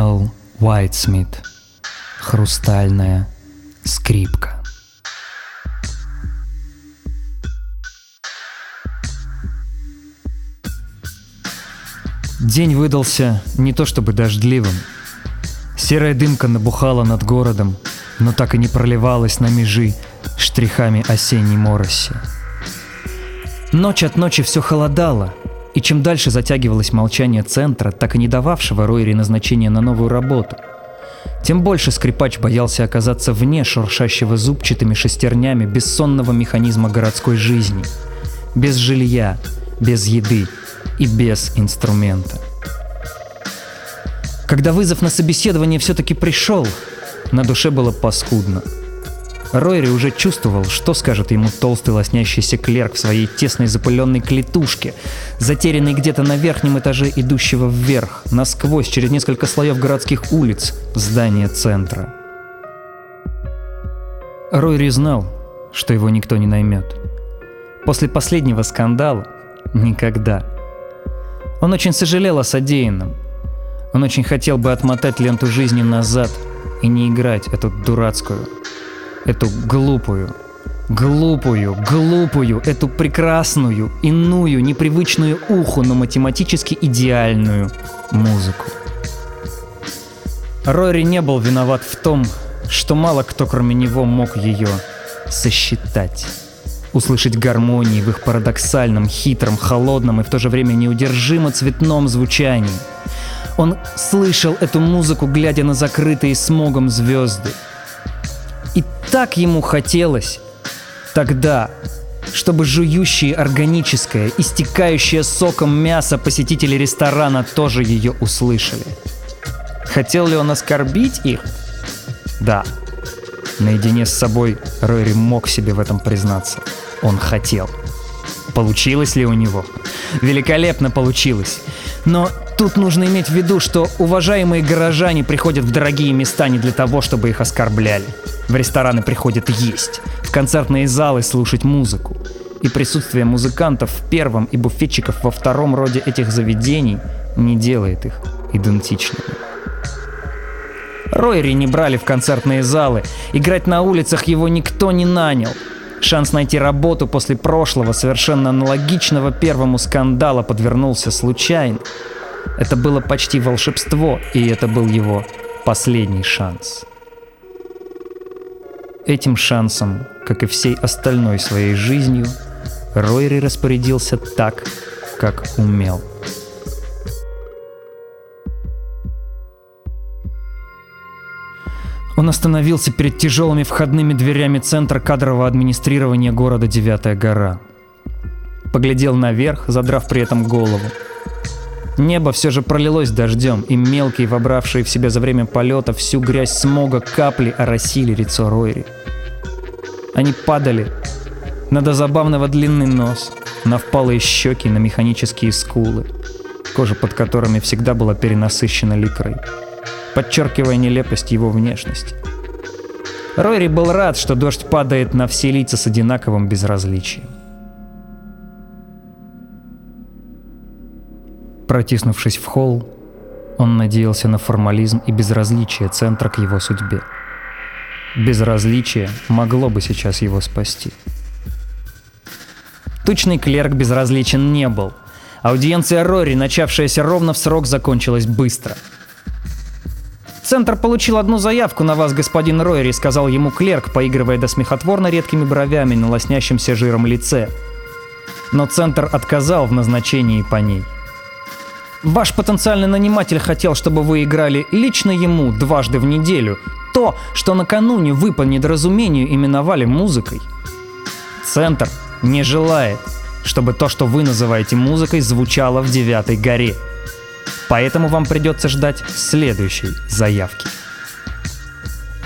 Мел Уайтсмит. Хрустальная скрипка. День выдался не то чтобы дождливым. Серая дымка набухала над городом, но так и не проливалась на межи штрихами осенней мороси. Ночь от ночи все холодало, и чем дальше затягивалось молчание центра, так и не дававшего Ройри назначения на новую работу, тем больше скрипач боялся оказаться вне шуршащего зубчатыми шестернями бессонного механизма городской жизни. Без жилья, без еды и без инструмента. Когда вызов на собеседование все-таки пришел, на душе было паскудно – Ройри уже чувствовал, что скажет ему толстый лоснящийся клерк в своей тесной запыленной клетушке, затерянной где-то на верхнем этаже идущего вверх, насквозь через несколько слоев городских улиц, здания центра. Ройри знал, что его никто не наймет. После последнего скандала – никогда. Он очень сожалел о содеянном. Он очень хотел бы отмотать ленту жизни назад и не играть эту дурацкую, эту глупую, глупую, глупую, эту прекрасную, иную, непривычную уху, но математически идеальную музыку. Рори не был виноват в том, что мало кто кроме него мог ее сосчитать. Услышать гармонии в их парадоксальном, хитром, холодном и в то же время неудержимо цветном звучании. Он слышал эту музыку, глядя на закрытые смогом звезды – и так ему хотелось тогда, чтобы жующие органическое, истекающее соком мясо посетители ресторана тоже ее услышали. Хотел ли он оскорбить их? Да. Наедине с собой Ройри мог себе в этом признаться. Он хотел. Получилось ли у него? Великолепно получилось. Но тут нужно иметь в виду, что уважаемые горожане приходят в дорогие места не для того, чтобы их оскорбляли. В рестораны приходят есть, в концертные залы слушать музыку. И присутствие музыкантов в первом и буфетчиков во втором роде этих заведений не делает их идентичными. Ройри не брали в концертные залы, играть на улицах его никто не нанял. Шанс найти работу после прошлого, совершенно аналогичного первому скандала, подвернулся случайно. Это было почти волшебство, и это был его последний шанс. Этим шансом, как и всей остальной своей жизнью, Ройри распорядился так, как умел. Он остановился перед тяжелыми входными дверями Центра кадрового администрирования города Девятая гора. Поглядел наверх, задрав при этом голову. Небо все же пролилось дождем, и мелкие, вобравшие в себя за время полета всю грязь смога капли оросили лицо Ройри. Они падали на до забавного длинный нос, на впалые щеки, на механические скулы, кожа под которыми всегда была перенасыщена ликрой, подчеркивая нелепость его внешности. Ройри был рад, что дождь падает на все лица с одинаковым безразличием. Протиснувшись в холл, он надеялся на формализм и безразличие центра к его судьбе. Безразличие могло бы сейчас его спасти. Тучный клерк безразличен не был. Аудиенция Рори, начавшаяся ровно в срок, закончилась быстро. «Центр получил одну заявку на вас, господин Ройри», — сказал ему клерк, поигрывая до смехотворно редкими бровями на лоснящемся жиром лице. Но Центр отказал в назначении по ней. Ваш потенциальный наниматель хотел, чтобы вы играли лично ему дважды в неделю то, что накануне вы по недоразумению именовали музыкой. Центр не желает, чтобы то, что вы называете музыкой, звучало в девятой горе. Поэтому вам придется ждать следующей заявки.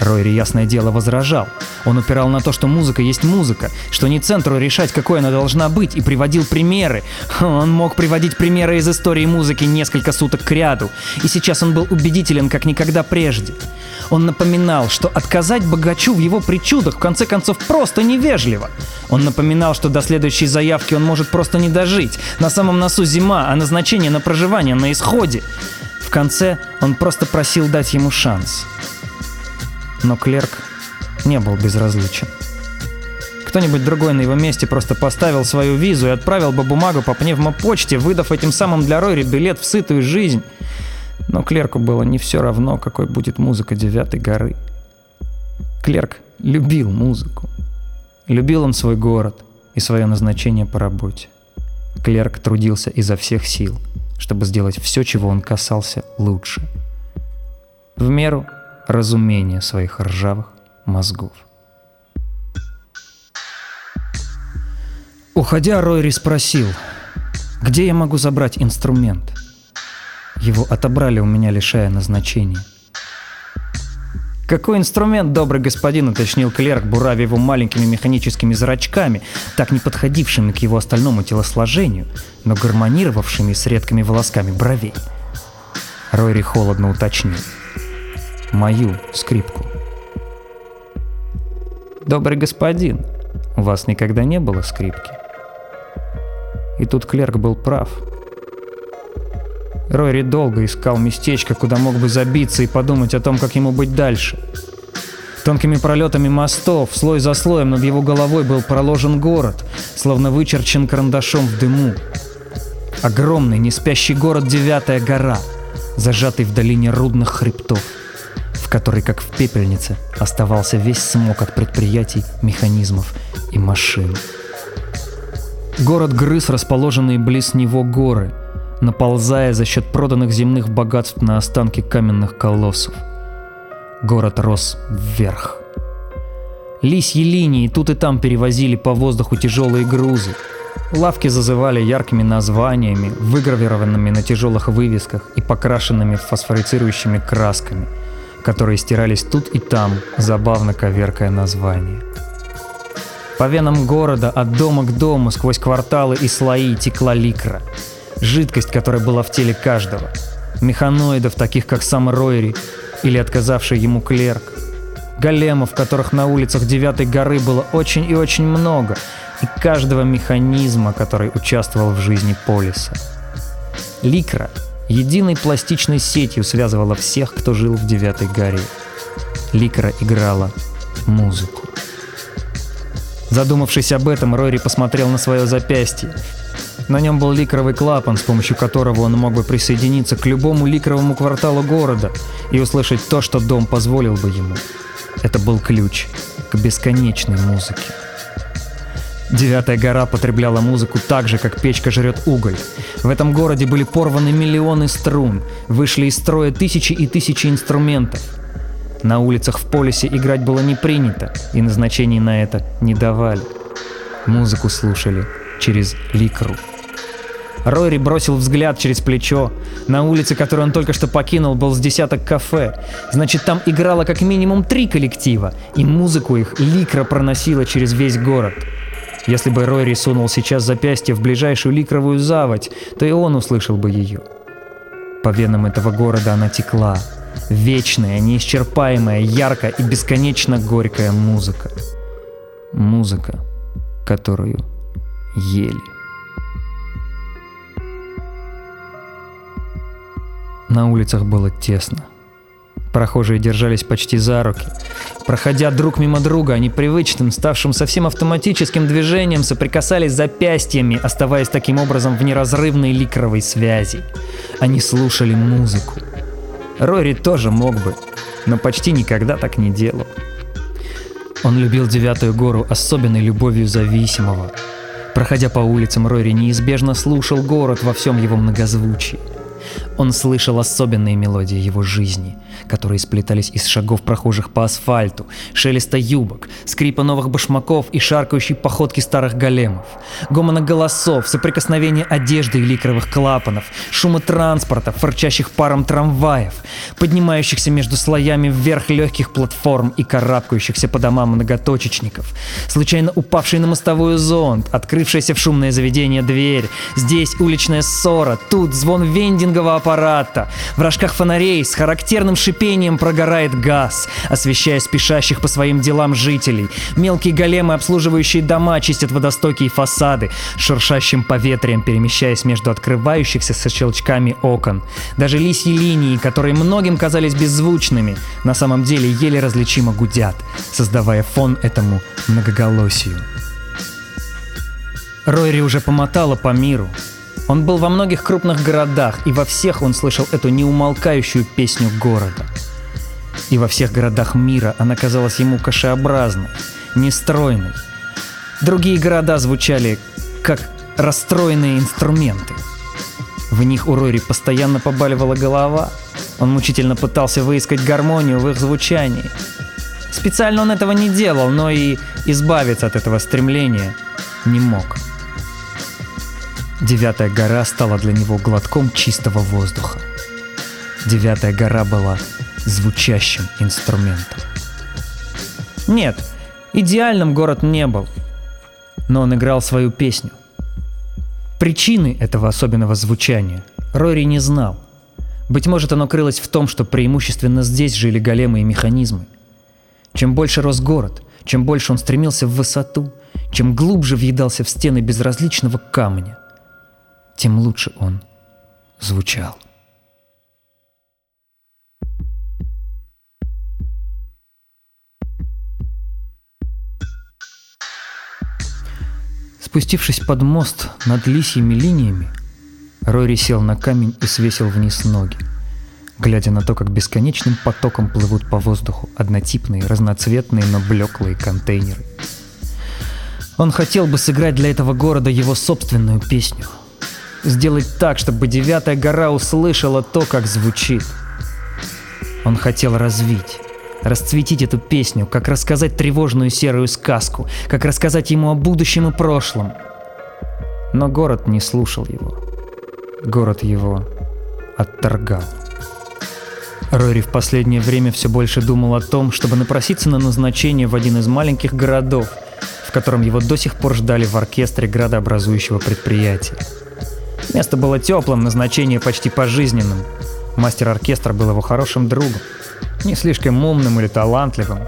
Ройри, ясное дело, возражал. Он упирал на то, что музыка есть музыка, что не центру решать, какой она должна быть, и приводил примеры. Он мог приводить примеры из истории музыки несколько суток к ряду, и сейчас он был убедителен, как никогда прежде. Он напоминал, что отказать богачу в его причудах в конце концов просто невежливо. Он напоминал, что до следующей заявки он может просто не дожить. На самом носу зима, а назначение на проживание на исходе конце он просто просил дать ему шанс. Но клерк не был безразличен. Кто-нибудь другой на его месте просто поставил свою визу и отправил бы бумагу по пневмопочте, выдав этим самым для Ройри билет в сытую жизнь. Но клерку было не все равно, какой будет музыка девятой горы. Клерк любил музыку. Любил он свой город и свое назначение по работе. Клерк трудился изо всех сил, чтобы сделать все, чего он касался, лучше. В меру разумения своих ржавых мозгов. Уходя, Ройри спросил, где я могу забрать инструмент? Его отобрали у меня, лишая назначения. «Какой инструмент, добрый господин?» — уточнил клерк, буравя его маленькими механическими зрачками, так не подходившими к его остальному телосложению, но гармонировавшими с редкими волосками бровей. Ройри холодно уточнил. «Мою скрипку». «Добрый господин, у вас никогда не было скрипки?» И тут клерк был прав. Ройри долго искал местечко, куда мог бы забиться и подумать о том, как ему быть дальше. Тонкими пролетами мостов, слой за слоем над его головой был проложен город, словно вычерчен карандашом в дыму. Огромный, неспящий город Девятая гора, зажатый в долине рудных хребтов, в которой, как в пепельнице, оставался весь смог от предприятий, механизмов и машин. Город грыз расположенные близ него горы, наползая за счет проданных земных богатств на останки каменных колоссов. Город рос вверх. Лисьи линии тут и там перевозили по воздуху тяжелые грузы. Лавки зазывали яркими названиями, выгравированными на тяжелых вывесках и покрашенными фосфорицирующими красками, которые стирались тут и там, забавно коверкая название. По венам города от дома к дому сквозь кварталы и слои текла ликра. Жидкость, которая была в теле каждого. Механоидов, таких как сам Ройри или отказавший ему клерк. Големов, которых на улицах Девятой горы было очень и очень много. И каждого механизма, который участвовал в жизни Полиса. Ликра единой пластичной сетью связывала всех, кто жил в Девятой горе. Ликра играла музыку. Задумавшись об этом, Рори посмотрел на свое запястье. На нем был ликровый клапан, с помощью которого он мог бы присоединиться к любому ликровому кварталу города и услышать то, что дом позволил бы ему. Это был ключ к бесконечной музыке. Девятая гора потребляла музыку так же, как печка жрет уголь. В этом городе были порваны миллионы струн, вышли из строя тысячи и тысячи инструментов. На улицах в полисе играть было не принято, и назначений на это не давали. Музыку слушали через ликру. Ройри бросил взгляд через плечо. На улице, которую он только что покинул, был с десяток кафе. Значит, там играло как минимум три коллектива, и музыку их ликра проносила через весь город. Если бы Ройри сунул сейчас запястье в ближайшую ликровую заводь, то и он услышал бы ее. По венам этого города она текла, Вечная, неисчерпаемая, яркая и бесконечно горькая музыка. Музыка, которую ели. На улицах было тесно. Прохожие держались почти за руки. Проходя друг мимо друга, они привычным, ставшим совсем автоматическим движением соприкасались запястьями, оставаясь таким образом в неразрывной ликровой связи. Они слушали музыку. Рори тоже мог бы, но почти никогда так не делал. Он любил Девятую гору особенной любовью зависимого. Проходя по улицам, Рори неизбежно слушал город во всем его многозвучии. Он слышал особенные мелодии его жизни, которые сплетались из шагов прохожих по асфальту, шелеста юбок, скрипа новых башмаков и шаркающей походки старых големов, гомона голосов, соприкосновения одежды и ликровых клапанов, шума транспорта, фырчащих паром трамваев, поднимающихся между слоями вверх легких платформ и карабкающихся по домам многоточечников, случайно упавший на мостовую зонт, открывшаяся в шумное заведение дверь, здесь уличная ссора, тут звон вендинга мониторингового аппарата. В рожках фонарей с характерным шипением прогорает газ, освещая спешащих по своим делам жителей. Мелкие големы, обслуживающие дома, чистят водостоки и фасады, шуршащим поветрием перемещаясь между открывающихся со щелчками окон. Даже лисьи линии, которые многим казались беззвучными, на самом деле еле различимо гудят, создавая фон этому многоголосию. Ройри уже помотала по миру. Он был во многих крупных городах, и во всех он слышал эту неумолкающую песню города. И во всех городах мира она казалась ему кашеобразной, нестройной. Другие города звучали как расстроенные инструменты. В них у Рори постоянно побаливала голова. Он мучительно пытался выискать гармонию в их звучании. Специально он этого не делал, но и избавиться от этого стремления не мог. Девятая гора стала для него глотком чистого воздуха. Девятая гора была звучащим инструментом. Нет, идеальным город не был, но он играл свою песню. Причины этого особенного звучания Рори не знал. Быть может, оно крылось в том, что преимущественно здесь жили големы и механизмы. Чем больше рос город, чем больше он стремился в высоту, чем глубже въедался в стены безразличного камня, тем лучше он звучал. Спустившись под мост над лисьими линиями, Рори сел на камень и свесил вниз ноги, глядя на то, как бесконечным потоком плывут по воздуху однотипные, разноцветные, но блеклые контейнеры. Он хотел бы сыграть для этого города его собственную песню — сделать так, чтобы девятая гора услышала то, как звучит. Он хотел развить, расцветить эту песню, как рассказать тревожную серую сказку, как рассказать ему о будущем и прошлом. Но город не слушал его. Город его отторгал. Рори в последнее время все больше думал о том, чтобы напроситься на назначение в один из маленьких городов, в котором его до сих пор ждали в оркестре градообразующего предприятия. Место было теплым, назначение почти пожизненным. Мастер оркестра был его хорошим другом. Не слишком умным или талантливым,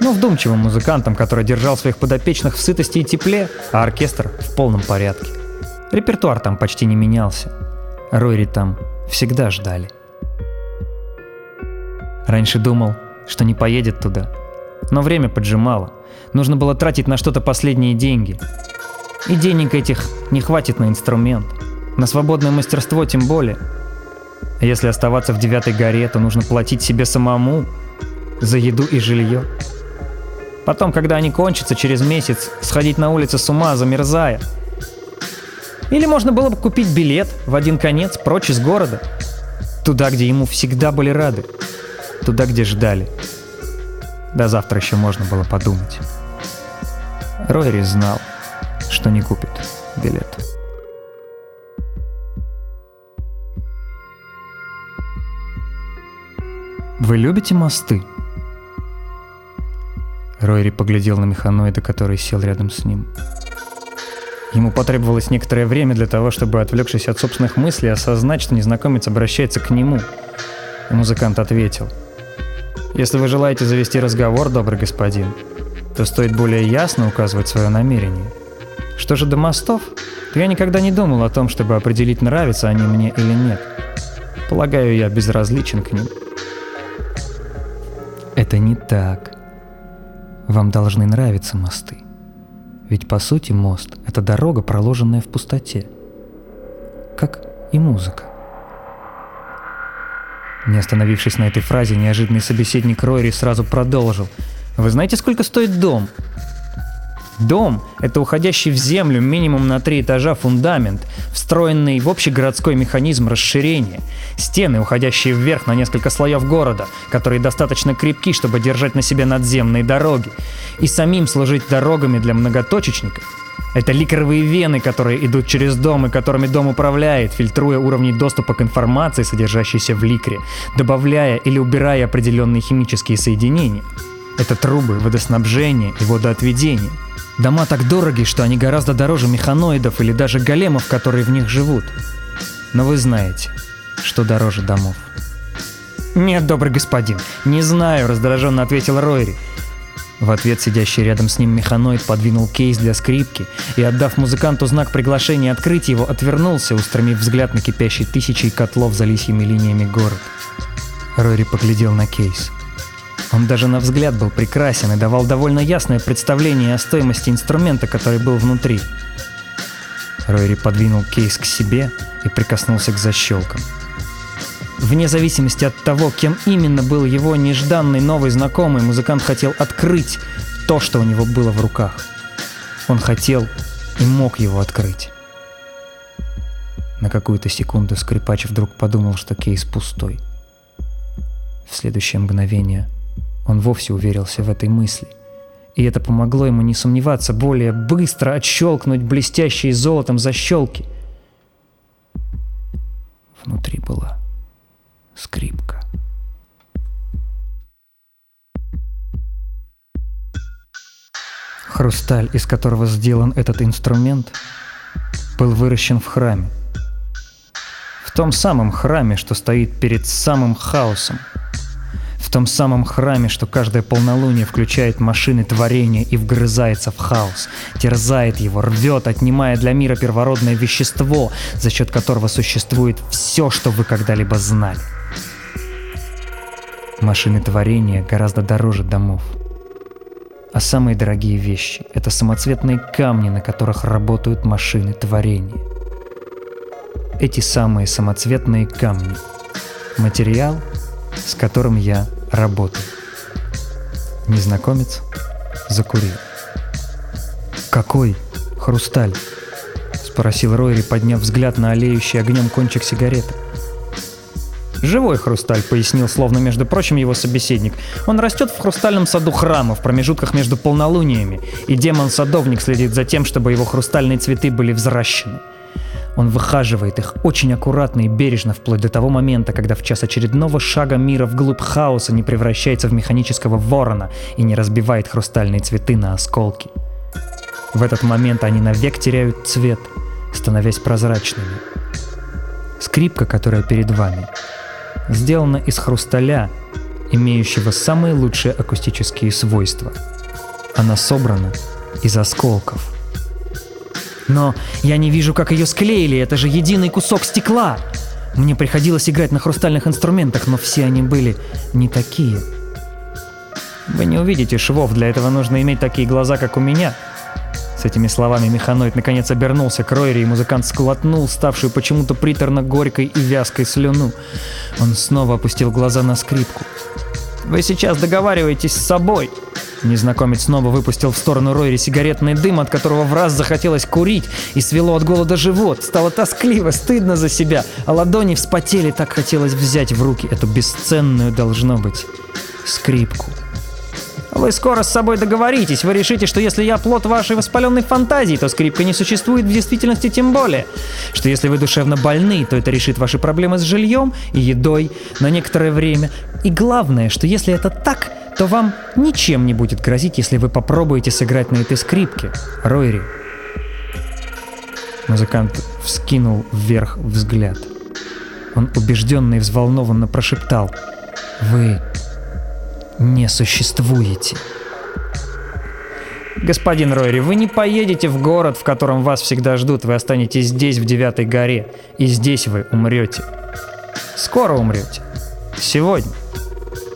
но вдумчивым музыкантом, который держал своих подопечных в сытости и тепле, а оркестр в полном порядке. Репертуар там почти не менялся. Ройри там всегда ждали. Раньше думал, что не поедет туда. Но время поджимало. Нужно было тратить на что-то последние деньги. И денег этих не хватит на инструмент – на свободное мастерство тем более. Если оставаться в девятой горе, то нужно платить себе самому за еду и жилье. Потом, когда они кончатся через месяц, сходить на улицы с ума, замерзая. Или можно было бы купить билет в один конец прочь из города. Туда, где ему всегда были рады. Туда, где ждали. До завтра еще можно было подумать. Ройри знал, что не купит билет. Вы любите мосты? Ройри поглядел на механоида, который сел рядом с ним. Ему потребовалось некоторое время для того, чтобы, отвлекшись от собственных мыслей, осознать, что незнакомец обращается к нему. Музыкант ответил. «Если вы желаете завести разговор, добрый господин, то стоит более ясно указывать свое намерение. Что же до мостов, то я никогда не думал о том, чтобы определить, нравятся они мне или нет. Полагаю, я безразличен к ним». Это не так. Вам должны нравиться мосты. Ведь по сути мост — это дорога, проложенная в пустоте. Как и музыка. Не остановившись на этой фразе, неожиданный собеседник Ройри сразу продолжил. «Вы знаете, сколько стоит дом? Дом – это уходящий в землю минимум на три этажа фундамент, встроенный в общегородской механизм расширения, стены, уходящие вверх на несколько слоев города, которые достаточно крепки, чтобы держать на себе надземные дороги, и самим служить дорогами для многоточечников. Это ликеровые вены, которые идут через дом и которыми дом управляет, фильтруя уровни доступа к информации, содержащейся в ликре, добавляя или убирая определенные химические соединения. Это трубы, водоснабжение и водоотведение – Дома так дороги, что они гораздо дороже механоидов или даже големов, которые в них живут. Но вы знаете, что дороже домов. «Нет, добрый господин, не знаю», — раздраженно ответил Ройри. В ответ сидящий рядом с ним механоид подвинул кейс для скрипки и, отдав музыканту знак приглашения открыть его, отвернулся, устремив взгляд на кипящий тысячей котлов за лисьими линиями город. Рори поглядел на кейс. Он даже на взгляд был прекрасен и давал довольно ясное представление о стоимости инструмента, который был внутри. Ройри подвинул кейс к себе и прикоснулся к защелкам. Вне зависимости от того, кем именно был его нежданный новый знакомый, музыкант хотел открыть то, что у него было в руках. Он хотел и мог его открыть. На какую-то секунду скрипач вдруг подумал, что кейс пустой. В следующее мгновение он вовсе уверился в этой мысли. И это помогло ему не сомневаться, более быстро отщелкнуть блестящие золотом защелки. Внутри была скрипка. Хрусталь, из которого сделан этот инструмент, был выращен в храме. В том самом храме, что стоит перед самым хаосом. В том самом храме, что каждое полнолуние включает машины творения и вгрызается в хаос, терзает его, рвет, отнимая для мира первородное вещество, за счет которого существует все, что вы когда-либо знали. Машины творения гораздо дороже домов. А самые дорогие вещи — это самоцветные камни, на которых работают машины творения. Эти самые самоцветные камни — материал, с которым я работаю. Незнакомец закурил. «Какой хрусталь?» — спросил Ройри, подняв взгляд на олеющий огнем кончик сигареты. «Живой хрусталь», — пояснил, словно между прочим, его собеседник. «Он растет в хрустальном саду храма, в промежутках между полнолуниями, и демон-садовник следит за тем, чтобы его хрустальные цветы были взращены. Он выхаживает их очень аккуратно и бережно вплоть до того момента, когда в час очередного шага мира вглубь хаоса не превращается в механического ворона и не разбивает хрустальные цветы на осколки. В этот момент они навек теряют цвет, становясь прозрачными. Скрипка, которая перед вами, сделана из хрусталя, имеющего самые лучшие акустические свойства. Она собрана из осколков. Но я не вижу, как ее склеили, это же единый кусок стекла. Мне приходилось играть на хрустальных инструментах, но все они были не такие. Вы не увидите швов, для этого нужно иметь такие глаза, как у меня, с этими словами механоид наконец обернулся к Ройре, и музыкант склотнул ставшую почему-то приторно-горькой и вязкой слюну. Он снова опустил глаза на скрипку. «Вы сейчас договариваетесь с собой!» Незнакомец снова выпустил в сторону Ройри сигаретный дым, от которого в раз захотелось курить, и свело от голода живот. Стало тоскливо, стыдно за себя, а ладони вспотели, так хотелось взять в руки эту бесценную, должно быть, скрипку. Вы скоро с собой договоритесь, вы решите, что если я плод вашей воспаленной фантазии, то скрипка не существует в действительности тем более. Что если вы душевно больны, то это решит ваши проблемы с жильем и едой на некоторое время. И главное, что если это так, то вам ничем не будет грозить, если вы попробуете сыграть на этой скрипке. Ройри. Музыкант вскинул вверх взгляд. Он убежденно и взволнованно прошептал. «Вы не существуете. Господин Ройри, вы не поедете в город, в котором вас всегда ждут. Вы останетесь здесь, в Девятой горе. И здесь вы умрете. Скоро умрете. Сегодня.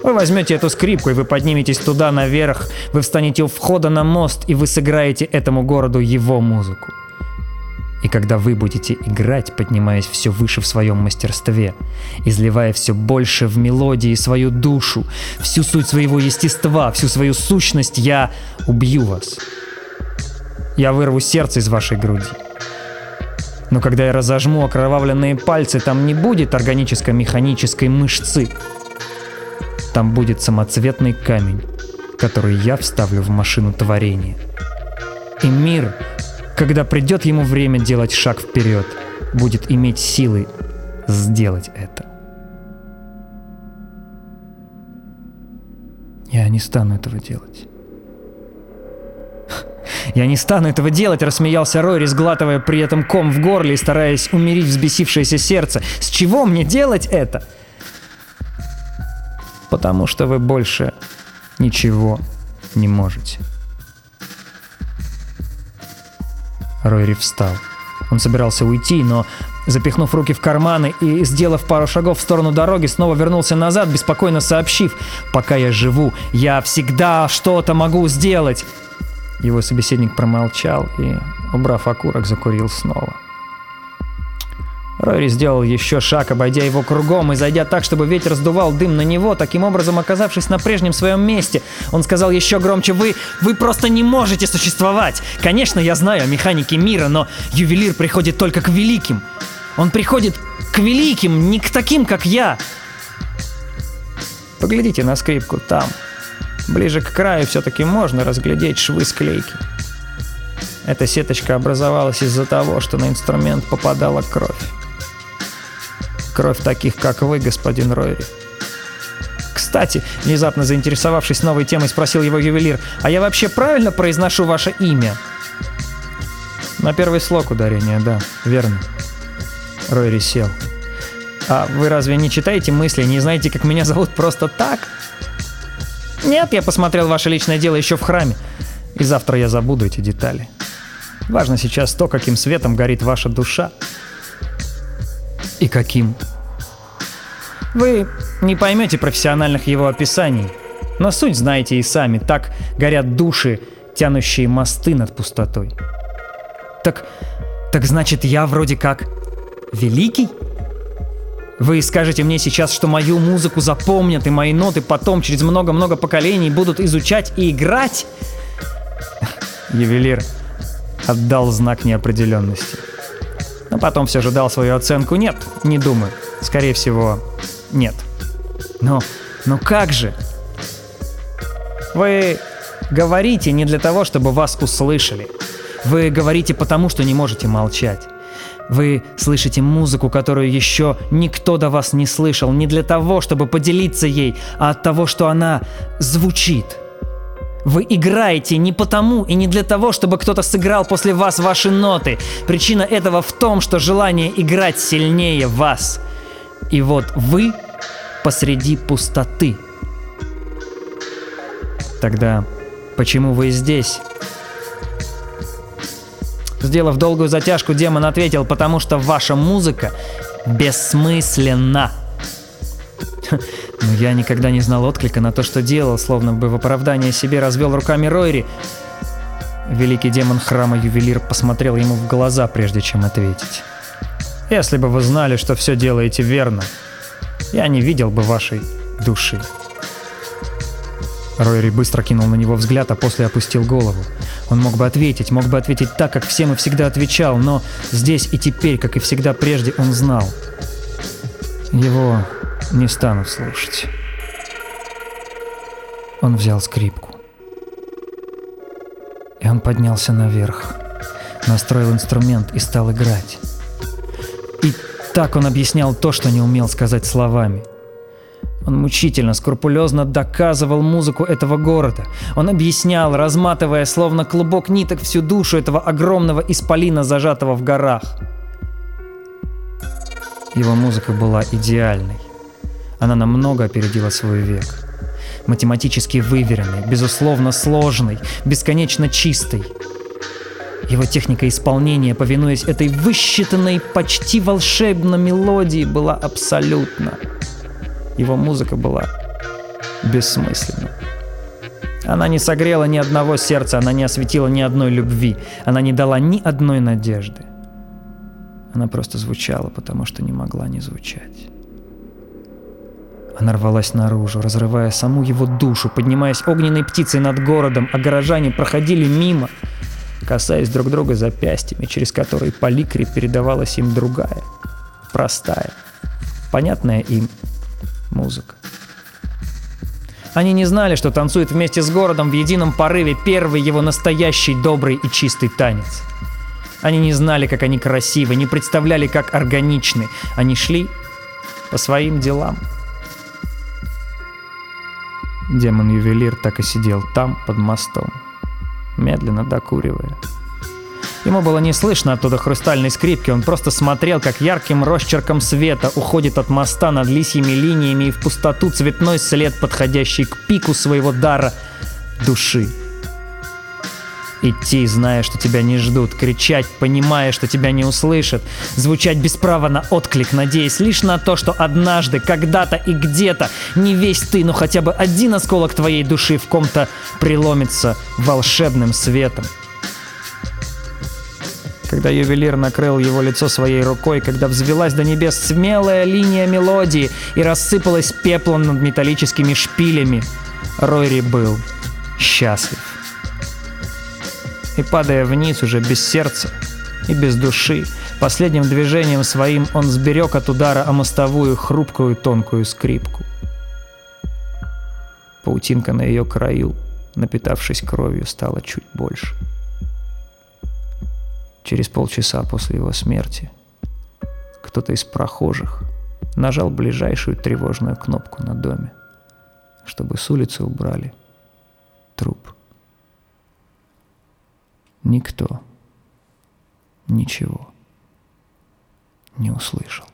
Вы возьмете эту скрипку, и вы подниметесь туда наверх. Вы встанете у входа на мост, и вы сыграете этому городу его музыку. И когда вы будете играть, поднимаясь все выше в своем мастерстве, изливая все больше в мелодии свою душу, всю суть своего естества, всю свою сущность, я убью вас. Я вырву сердце из вашей груди. Но когда я разожму окровавленные пальцы, там не будет органическо-механической мышцы. Там будет самоцветный камень, который я вставлю в машину творения. И мир когда придет ему время делать шаг вперед, будет иметь силы сделать это. Я не стану этого делать. «Я не стану этого делать», — рассмеялся Ройри, сглатывая при этом ком в горле и стараясь умерить взбесившееся сердце. «С чего мне делать это?» «Потому что вы больше ничего не можете». Ройри встал. Он собирался уйти, но, запихнув руки в карманы и сделав пару шагов в сторону дороги, снова вернулся назад, беспокойно сообщив, «Пока я живу, я всегда что-то могу сделать!» Его собеседник промолчал и, убрав окурок, закурил снова. Рори сделал еще шаг, обойдя его кругом и зайдя так, чтобы ветер сдувал дым на него, таким образом оказавшись на прежнем своем месте. Он сказал еще громче, вы, вы просто не можете существовать. Конечно, я знаю о механике мира, но ювелир приходит только к великим. Он приходит к великим, не к таким, как я. Поглядите на скрипку там. Ближе к краю все-таки можно разглядеть швы склейки. Эта сеточка образовалась из-за того, что на инструмент попадала кровь. Кровь таких, как вы, господин Ройри. Кстати, внезапно заинтересовавшись новой темой, спросил его ювелир, а я вообще правильно произношу ваше имя? На первый слог ударения, да, верно. Ройри сел. А вы разве не читаете мысли, не знаете, как меня зовут просто так? Нет, я посмотрел ваше личное дело еще в храме. И завтра я забуду эти детали. Важно сейчас то, каким светом горит ваша душа. И каким? Вы не поймете профессиональных его описаний, но суть знаете и сами. Так горят души, тянущие мосты над пустотой. Так, так значит, я вроде как великий? Вы скажете мне сейчас, что мою музыку запомнят, и мои ноты потом, через много-много поколений, будут изучать и играть? Ювелир отдал знак неопределенности. Но потом все же дал свою оценку. Нет, не думаю. Скорее всего, нет. Но, но как же? Вы говорите не для того, чтобы вас услышали. Вы говорите потому, что не можете молчать. Вы слышите музыку, которую еще никто до вас не слышал, не для того, чтобы поделиться ей, а от того, что она звучит. Вы играете не потому и не для того, чтобы кто-то сыграл после вас ваши ноты. Причина этого в том, что желание играть сильнее вас. И вот вы посреди пустоты. Тогда почему вы здесь? Сделав долгую затяжку, демон ответил, потому что ваша музыка бессмысленна. Но я никогда не знал отклика на то, что делал, словно бы в оправдание себе развел руками Ройри. Великий демон храма ювелир посмотрел ему в глаза, прежде чем ответить. Если бы вы знали, что все делаете верно, я не видел бы вашей души. Ройри быстро кинул на него взгляд, а после опустил голову. Он мог бы ответить, мог бы ответить так, как всем и всегда отвечал, но здесь и теперь, как и всегда прежде, он знал. Его не станут слушать. Он взял скрипку. И он поднялся наверх, настроил инструмент и стал играть. И так он объяснял то, что не умел сказать словами. Он мучительно, скрупулезно доказывал музыку этого города. Он объяснял, разматывая словно клубок ниток всю душу этого огромного исполина, зажатого в горах. Его музыка была идеальной. Она намного опередила свой век. Математически выверенной, безусловно сложной, бесконечно чистой – его техника исполнения, повинуясь этой высчитанной, почти волшебной мелодии, была абсолютно. Его музыка была бессмысленна. Она не согрела ни одного сердца, она не осветила ни одной любви, она не дала ни одной надежды. Она просто звучала, потому что не могла не звучать. Она рвалась наружу, разрывая саму его душу, поднимаясь огненной птицей над городом, а горожане проходили мимо — касаясь друг друга запястьями, через которые по ликре передавалась им другая, простая, понятная им музыка. Они не знали, что танцуют вместе с городом в едином порыве первый его настоящий добрый и чистый танец. Они не знали, как они красивы, не представляли, как органичны. Они шли по своим делам. Демон-ювелир так и сидел там, под мостом, медленно докуривая. Ему было не слышно оттуда хрустальной скрипки, он просто смотрел, как ярким росчерком света уходит от моста над лисьими линиями и в пустоту цветной след, подходящий к пику своего дара души. Идти, зная, что тебя не ждут, кричать, понимая, что тебя не услышат, звучать без права на отклик, надеясь лишь на то, что однажды, когда-то и где-то, не весь ты, но хотя бы один осколок твоей души в ком-то преломится волшебным светом. Когда ювелир накрыл его лицо своей рукой, когда взвелась до небес смелая линия мелодии и рассыпалась пеплом над металлическими шпилями, Ройри был счастлив и падая вниз уже без сердца и без души, последним движением своим он сберег от удара о мостовую хрупкую тонкую скрипку. Паутинка на ее краю, напитавшись кровью, стала чуть больше. Через полчаса после его смерти кто-то из прохожих нажал ближайшую тревожную кнопку на доме, чтобы с улицы убрали труп. Никто ничего не услышал.